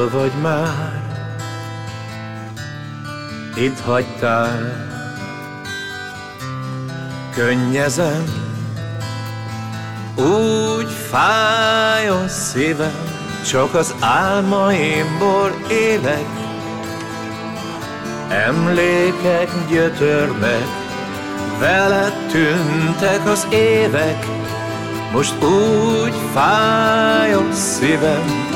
Hol vagy már? Itt hagytál Könnyezem Úgy fáj a szívem Csak az álmaimból élek Emlékek gyötörnek Veled tűntek az évek Most úgy fáj a szívem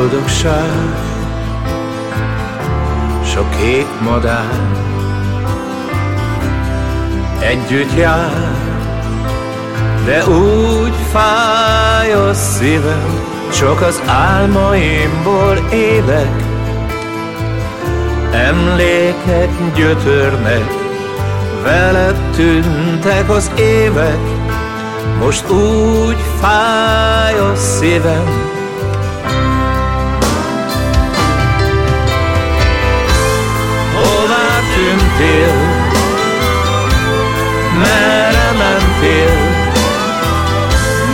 boldogság, sok kék madár együtt jár, de úgy fáj a szívem, csak az álmaimból élek. Emlékek gyötörnek, veled tűntek az évek, most úgy fáj a szívem,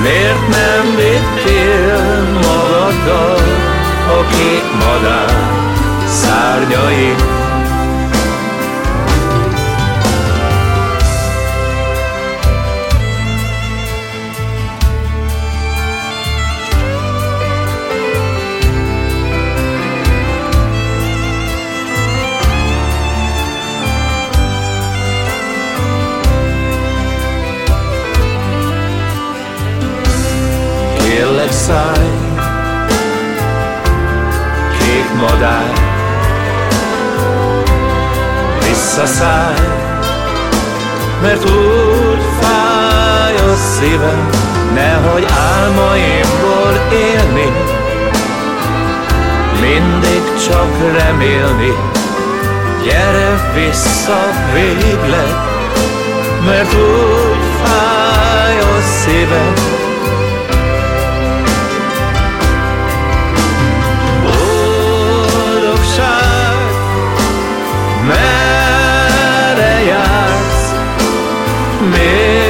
miért nem vittél magaddal a kék madár szárnyait? Száj, kék madár, visszaszállj, mert úgy fáj a szívem, nehogy álmaimból élni, mindig csak remélni, gyere vissza végleg, mert úgy fáj comer.